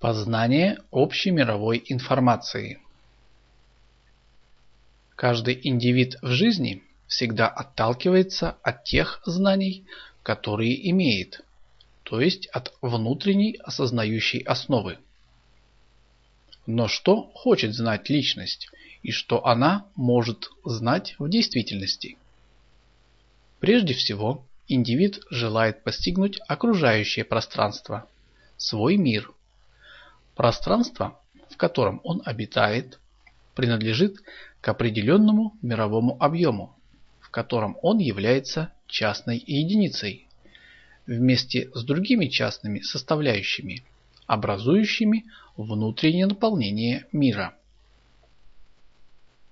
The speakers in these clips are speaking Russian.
Познание общемировой информации Каждый индивид в жизни всегда отталкивается от тех знаний, которые имеет, то есть от внутренней осознающей основы. Но что хочет знать личность и что она может знать в действительности? Прежде всего, индивид желает постигнуть окружающее пространство, свой мир. Пространство, в котором он обитает, принадлежит к определенному мировому объему, в котором он является частной единицей, вместе с другими частными составляющими, образующими внутреннее наполнение мира.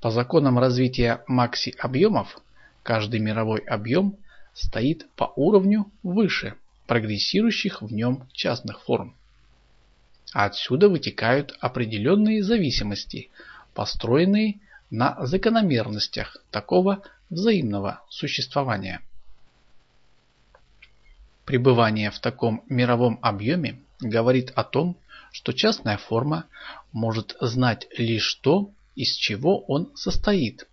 По законам развития макси-объемов каждый мировой объем стоит по уровню выше прогрессирующих в нем частных форм. А отсюда вытекают определенные зависимости, построенные на закономерностях такого взаимного существования. Пребывание в таком мировом объеме говорит о том, что частная форма может знать лишь то, из чего он состоит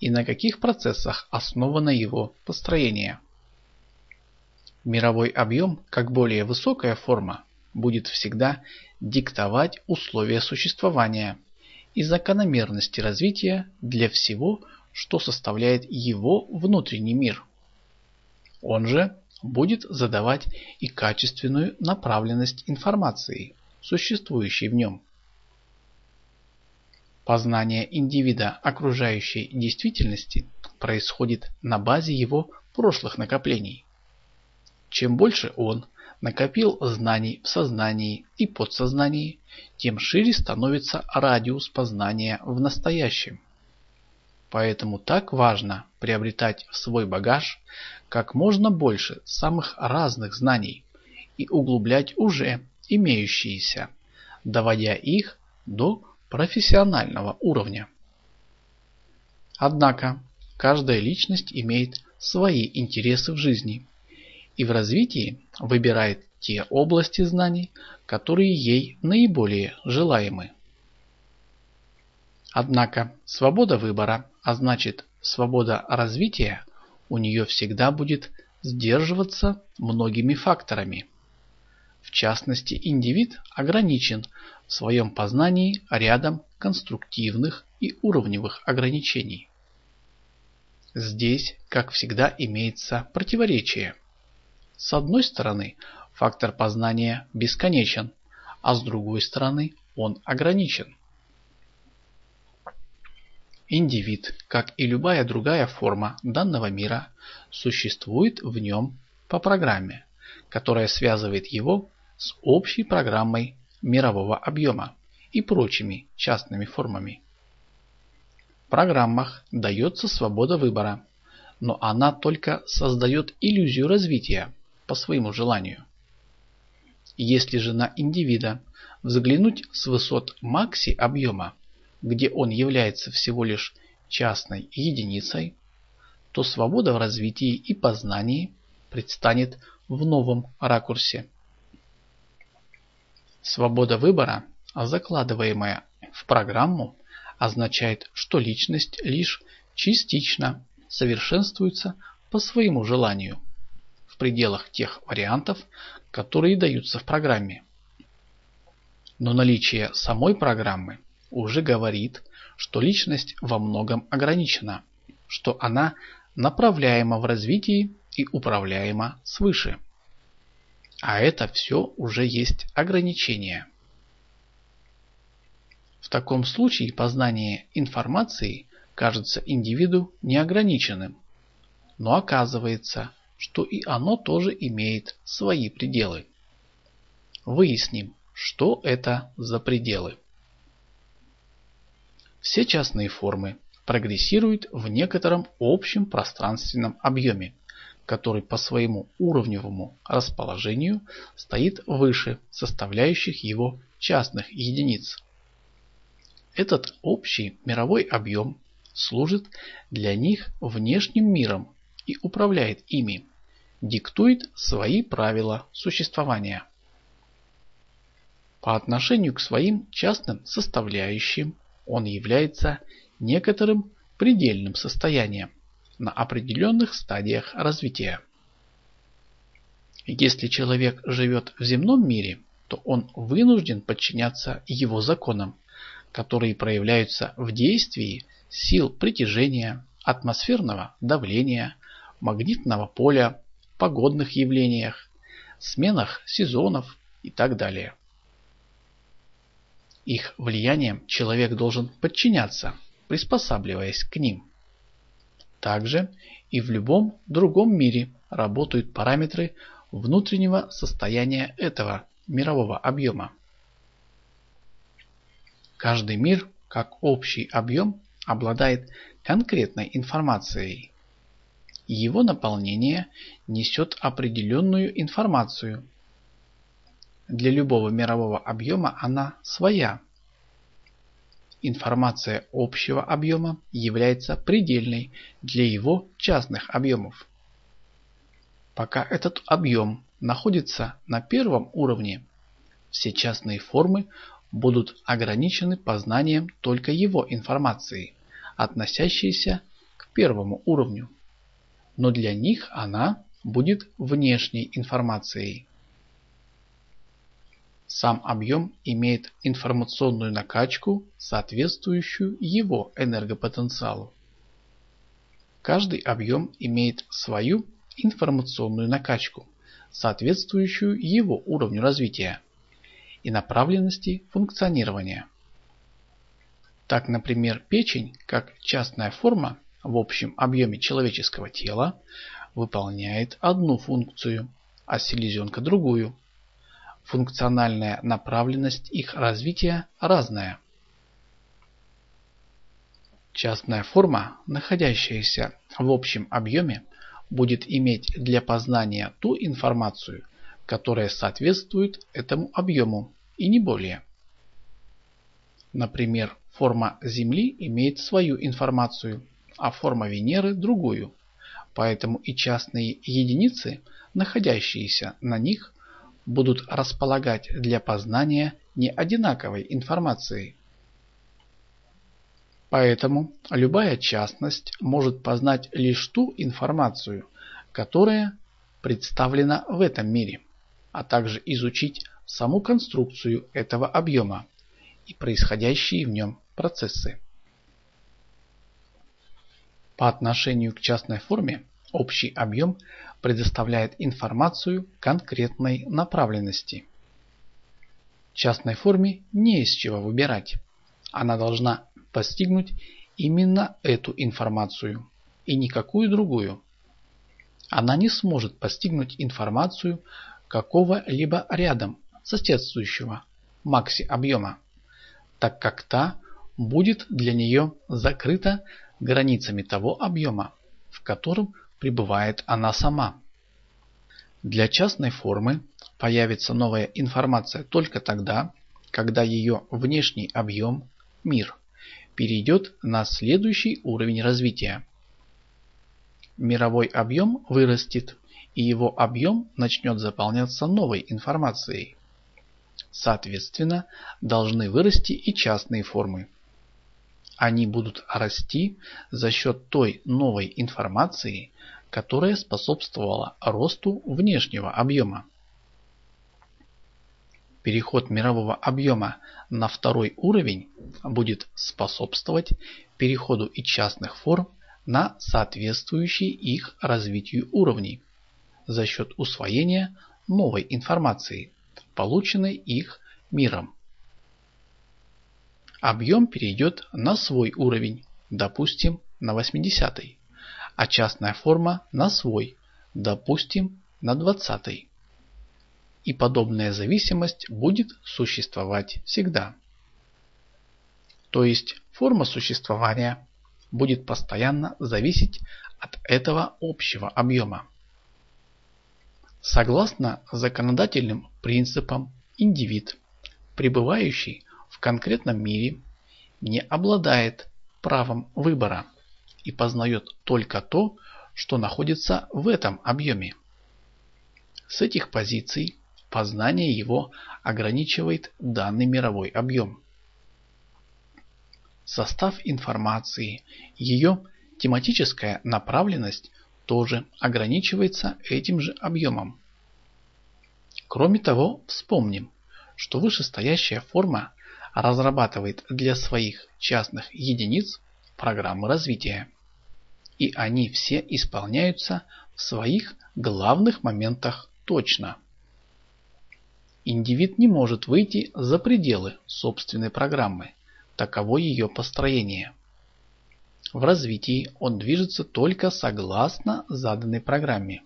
и на каких процессах основано его построение. Мировой объем, как более высокая форма, будет всегда диктовать условия существования и закономерности развития для всего, что составляет его внутренний мир. Он же будет задавать и качественную направленность информации, существующей в нем. Познание индивида окружающей действительности происходит на базе его прошлых накоплений. Чем больше он накопил знаний в сознании и подсознании, тем шире становится радиус познания в настоящем. Поэтому так важно приобретать в свой багаж как можно больше самых разных знаний и углублять уже имеющиеся, доводя их до профессионального уровня. Однако, каждая личность имеет свои интересы в жизни и в развитии выбирает те области знаний, которые ей наиболее желаемы. Однако свобода выбора, а значит свобода развития, у нее всегда будет сдерживаться многими факторами. В частности, индивид ограничен в своем познании рядом конструктивных и уровневых ограничений. Здесь, как всегда, имеется противоречие. С одной стороны, фактор познания бесконечен, а с другой стороны, он ограничен. Индивид, как и любая другая форма данного мира, существует в нем по программе, которая связывает его с общей программой мирового объема и прочими частными формами. В программах дается свобода выбора, но она только создает иллюзию развития по своему желанию. Если же на индивида взглянуть с высот макси объема, где он является всего лишь частной единицей, то свобода в развитии и познании предстанет в новом ракурсе. Свобода выбора, закладываемая в программу, означает, что личность лишь частично совершенствуется по своему желанию в пределах тех вариантов, которые даются в программе. Но наличие самой программы уже говорит, что личность во многом ограничена, что она направляема в развитии и управляема свыше. А это все уже есть ограничение. В таком случае познание информации кажется индивиду неограниченным, но оказывается, что и оно тоже имеет свои пределы. Выясним, что это за пределы. Все частные формы прогрессируют в некотором общем пространственном объеме, который по своему уровневому расположению стоит выше составляющих его частных единиц. Этот общий мировой объем служит для них внешним миром и управляет ими, диктует свои правила существования. По отношению к своим частным составляющим он является некоторым предельным состоянием на определенных стадиях развития. Если человек живет в земном мире, то он вынужден подчиняться его законам, которые проявляются в действии сил притяжения, атмосферного давления, магнитного поля, погодных явлениях, сменах сезонов и так далее. Их влиянием человек должен подчиняться, приспосабливаясь к ним. Также и в любом другом мире работают параметры внутреннего состояния этого мирового объема. Каждый мир, как общий объем, обладает конкретной информацией. Его наполнение несет определенную информацию. Для любого мирового объема она своя. Информация общего объема является предельной для его частных объемов. Пока этот объем находится на первом уровне, все частные формы будут ограничены познанием только его информации, относящейся к первому уровню. Но для них она будет внешней информацией. Сам объем имеет информационную накачку, соответствующую его энергопотенциалу. Каждый объем имеет свою информационную накачку, соответствующую его уровню развития и направленности функционирования. Так, например, печень, как частная форма в общем объеме человеческого тела, выполняет одну функцию, а селезенка другую. Функциональная направленность их развития разная. Частная форма, находящаяся в общем объеме, будет иметь для познания ту информацию, которая соответствует этому объему и не более. Например, форма Земли имеет свою информацию, а форма Венеры другую. Поэтому и частные единицы, находящиеся на них, будут располагать для познания не одинаковой информацией. Поэтому любая частность может познать лишь ту информацию, которая представлена в этом мире, а также изучить саму конструкцию этого объема и происходящие в нем процессы. По отношению к частной форме общий объем предоставляет информацию конкретной направленности. Частной форме не из чего выбирать. Она должна постигнуть именно эту информацию и никакую другую. Она не сможет постигнуть информацию какого-либо рядом соседствующего макси объема, так как та будет для нее закрыта границами того объема, в котором пребывает она сама. Для частной формы появится новая информация только тогда, когда ее внешний объем, мир, перейдет на следующий уровень развития. Мировой объем вырастет, и его объем начнет заполняться новой информацией. Соответственно, должны вырасти и частные формы. Они будут расти за счет той новой информации, которая способствовала росту внешнего объема. Переход мирового объема на второй уровень будет способствовать переходу и частных форм на соответствующие их развитию уровни за счет усвоения новой информации, полученной их миром. Объем перейдет на свой уровень, допустим, на 80, а частная форма на свой, допустим, на 20 и подобная зависимость будет существовать всегда. То есть форма существования будет постоянно зависеть от этого общего объема. Согласно законодательным принципам, индивид, пребывающий в конкретном мире, не обладает правом выбора и познает только то, что находится в этом объеме. С этих позиций познание его ограничивает данный мировой объем. Состав информации, ее тематическая направленность тоже ограничивается этим же объемом. Кроме того, вспомним, что вышестоящая форма разрабатывает для своих частных единиц программы развития. И они все исполняются в своих главных моментах точно. Индивид не может выйти за пределы собственной программы, таково ее построение. В развитии он движется только согласно заданной программе.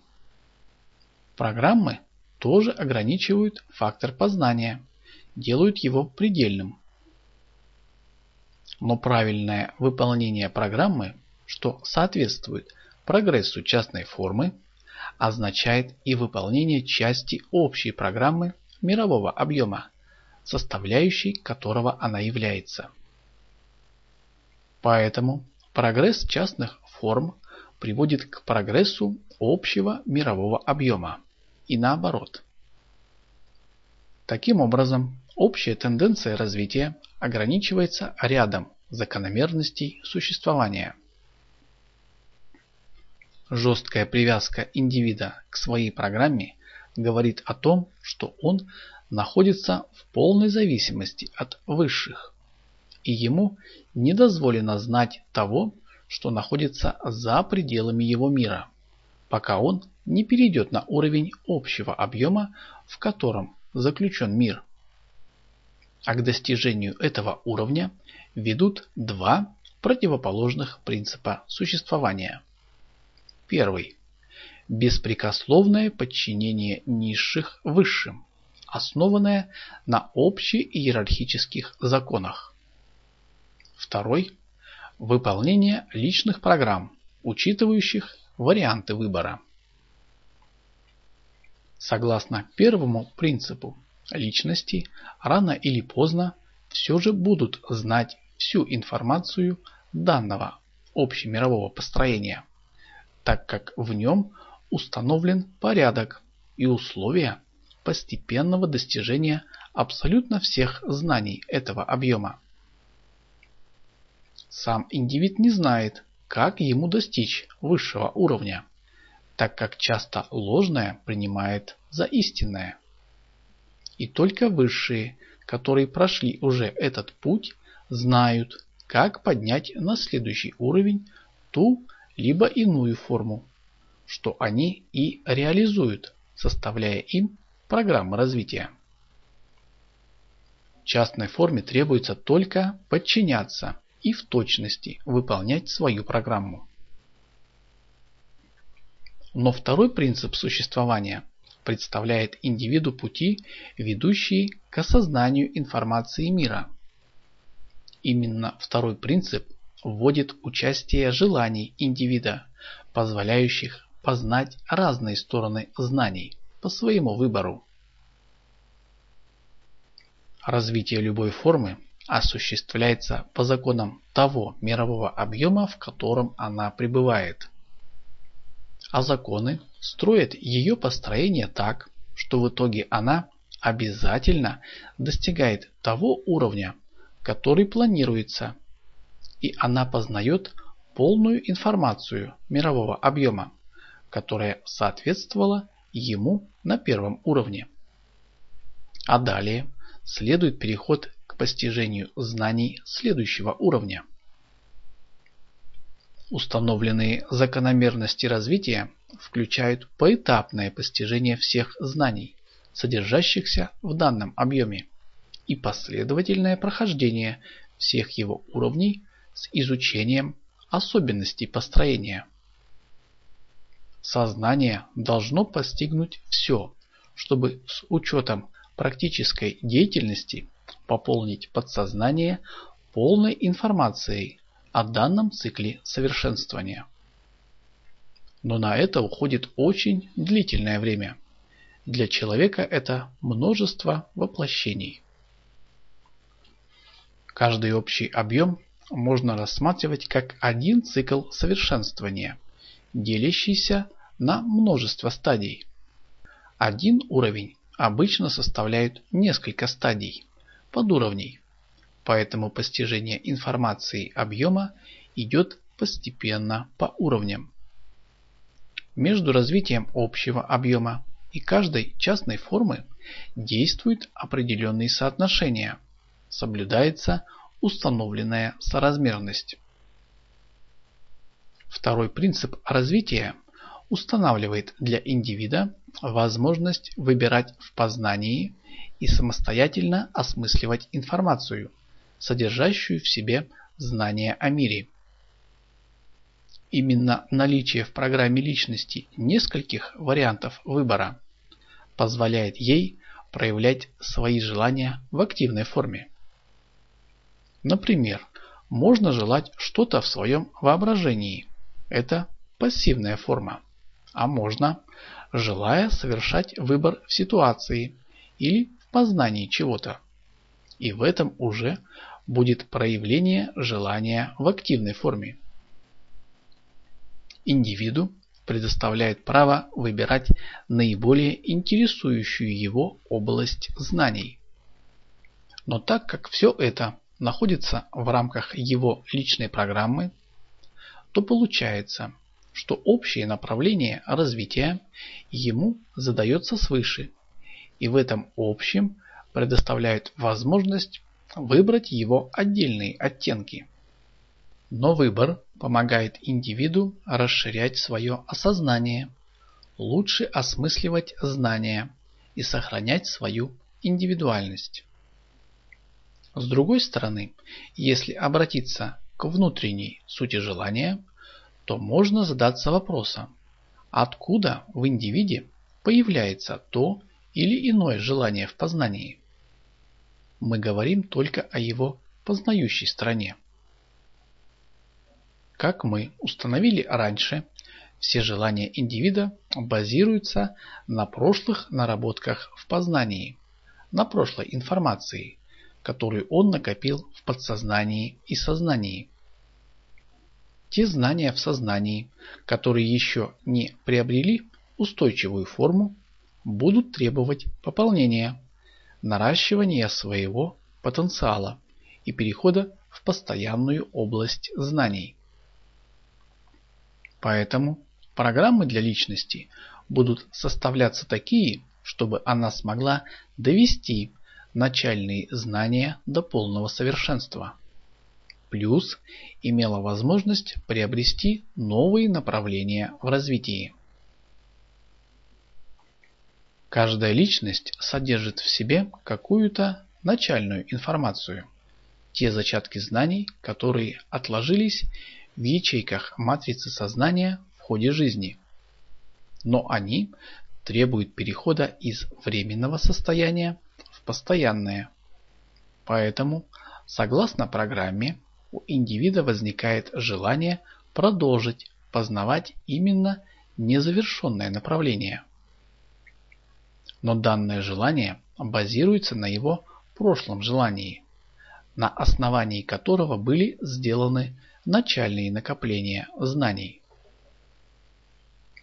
Программы тоже ограничивают фактор познания, делают его предельным. Но правильное выполнение программы, что соответствует прогрессу частной формы, означает и выполнение части общей программы мирового объема, составляющей которого она является. Поэтому прогресс частных форм приводит к прогрессу общего мирового объема и наоборот. Таким образом, общая тенденция развития ограничивается рядом закономерностей существования. Жесткая привязка индивида к своей программе говорит о том, что он находится в полной зависимости от высших, и ему не дозволено знать того, что находится за пределами его мира, пока он не перейдет на уровень общего объема, в котором заключен мир. А к достижению этого уровня ведут два противоположных принципа существования. Первый. Беспрекословное подчинение низших высшим, основанное на общеиерархических законах. Второй. Выполнение личных программ, учитывающих варианты выбора. Согласно первому принципу, личности рано или поздно все же будут знать всю информацию данного общемирового построения, так как в нем установлен порядок и условия постепенного достижения абсолютно всех знаний этого объема. Сам индивид не знает, как ему достичь высшего уровня так как часто ложное принимает за истинное. И только высшие, которые прошли уже этот путь, знают, как поднять на следующий уровень ту либо иную форму, что они и реализуют, составляя им программы развития. Частной форме требуется только подчиняться и в точности выполнять свою программу. Но второй принцип существования представляет индивиду пути, ведущие к осознанию информации мира. Именно второй принцип вводит участие желаний индивида, позволяющих познать разные стороны знаний по своему выбору. Развитие любой формы осуществляется по законам того мирового объема, в котором она пребывает а законы строят ее построение так, что в итоге она обязательно достигает того уровня, который планируется, и она познает полную информацию мирового объема, которая соответствовала ему на первом уровне. А далее следует переход к постижению знаний следующего уровня. Установленные закономерности развития включают поэтапное постижение всех знаний, содержащихся в данном объеме, и последовательное прохождение всех его уровней с изучением особенностей построения. Сознание должно постигнуть все, чтобы с учетом практической деятельности пополнить подсознание полной информацией о данном цикле совершенствования. Но на это уходит очень длительное время. Для человека это множество воплощений. Каждый общий объем можно рассматривать как один цикл совершенствования, делящийся на множество стадий. Один уровень обычно составляют несколько стадий, подуровней, поэтому постижение информации объема идет постепенно по уровням. Между развитием общего объема и каждой частной формы действуют определенные соотношения, соблюдается установленная соразмерность. Второй принцип развития устанавливает для индивида возможность выбирать в познании и самостоятельно осмысливать информацию, содержащую в себе знания о мире. Именно наличие в программе личности нескольких вариантов выбора позволяет ей проявлять свои желания в активной форме. Например, можно желать что-то в своем воображении. Это пассивная форма. А можно, желая совершать выбор в ситуации или в познании чего-то. И в этом уже будет проявление желания в активной форме. Индивиду предоставляет право выбирать наиболее интересующую его область знаний. Но так как все это находится в рамках его личной программы, то получается, что общее направление развития ему задается свыше, и в этом общем предоставляют возможность выбрать его отдельные оттенки. Но выбор помогает индивиду расширять свое осознание, лучше осмысливать знания и сохранять свою индивидуальность. С другой стороны, если обратиться к внутренней сути желания, то можно задаться вопросом, откуда в индивиде появляется то или иное желание в познании. Мы говорим только о его познающей стороне. Как мы установили раньше, все желания индивида базируются на прошлых наработках в познании, на прошлой информации, которую он накопил в подсознании и сознании. Те знания в сознании, которые еще не приобрели устойчивую форму, будут требовать пополнения, наращивания своего потенциала и перехода в постоянную область знаний. Поэтому программы для личности будут составляться такие, чтобы она смогла довести начальные знания до полного совершенства. Плюс имела возможность приобрести новые направления в развитии. Каждая личность содержит в себе какую-то начальную информацию, те зачатки знаний, которые отложились в ячейках матрицы сознания в ходе жизни. Но они требуют перехода из временного состояния в постоянное. Поэтому, согласно программе, у индивида возникает желание продолжить познавать именно незавершенное направление. Но данное желание базируется на его прошлом желании, на основании которого были сделаны начальные накопления знаний.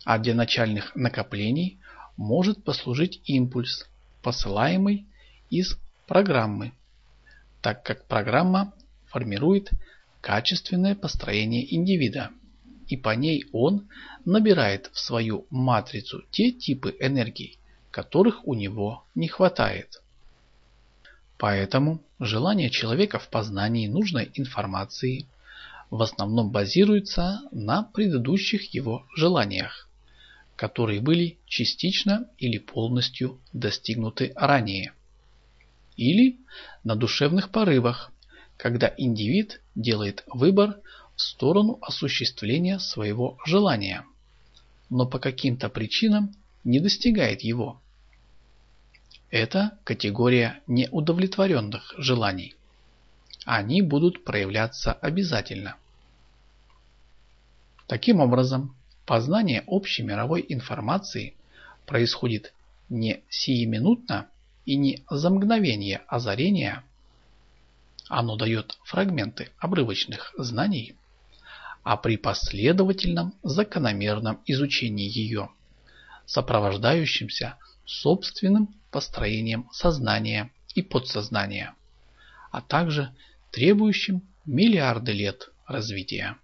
А для начальных накоплений может послужить импульс, посылаемый из программы, так как программа формирует качественное построение индивида, и по ней он набирает в свою матрицу те типы энергий, которых у него не хватает. Поэтому желание человека в познании нужной информации в основном базируется на предыдущих его желаниях, которые были частично или полностью достигнуты ранее. Или на душевных порывах, когда индивид делает выбор в сторону осуществления своего желания, но по каким-то причинам не достигает его. Это категория неудовлетворенных желаний они будут проявляться обязательно. Таким образом, познание общей мировой информации происходит не сиюминутно и не за мгновение озарения. Оно дает фрагменты обрывочных знаний, а при последовательном закономерном изучении ее, сопровождающемся собственным построением сознания и подсознания, а также требующим миллиарды лет развития.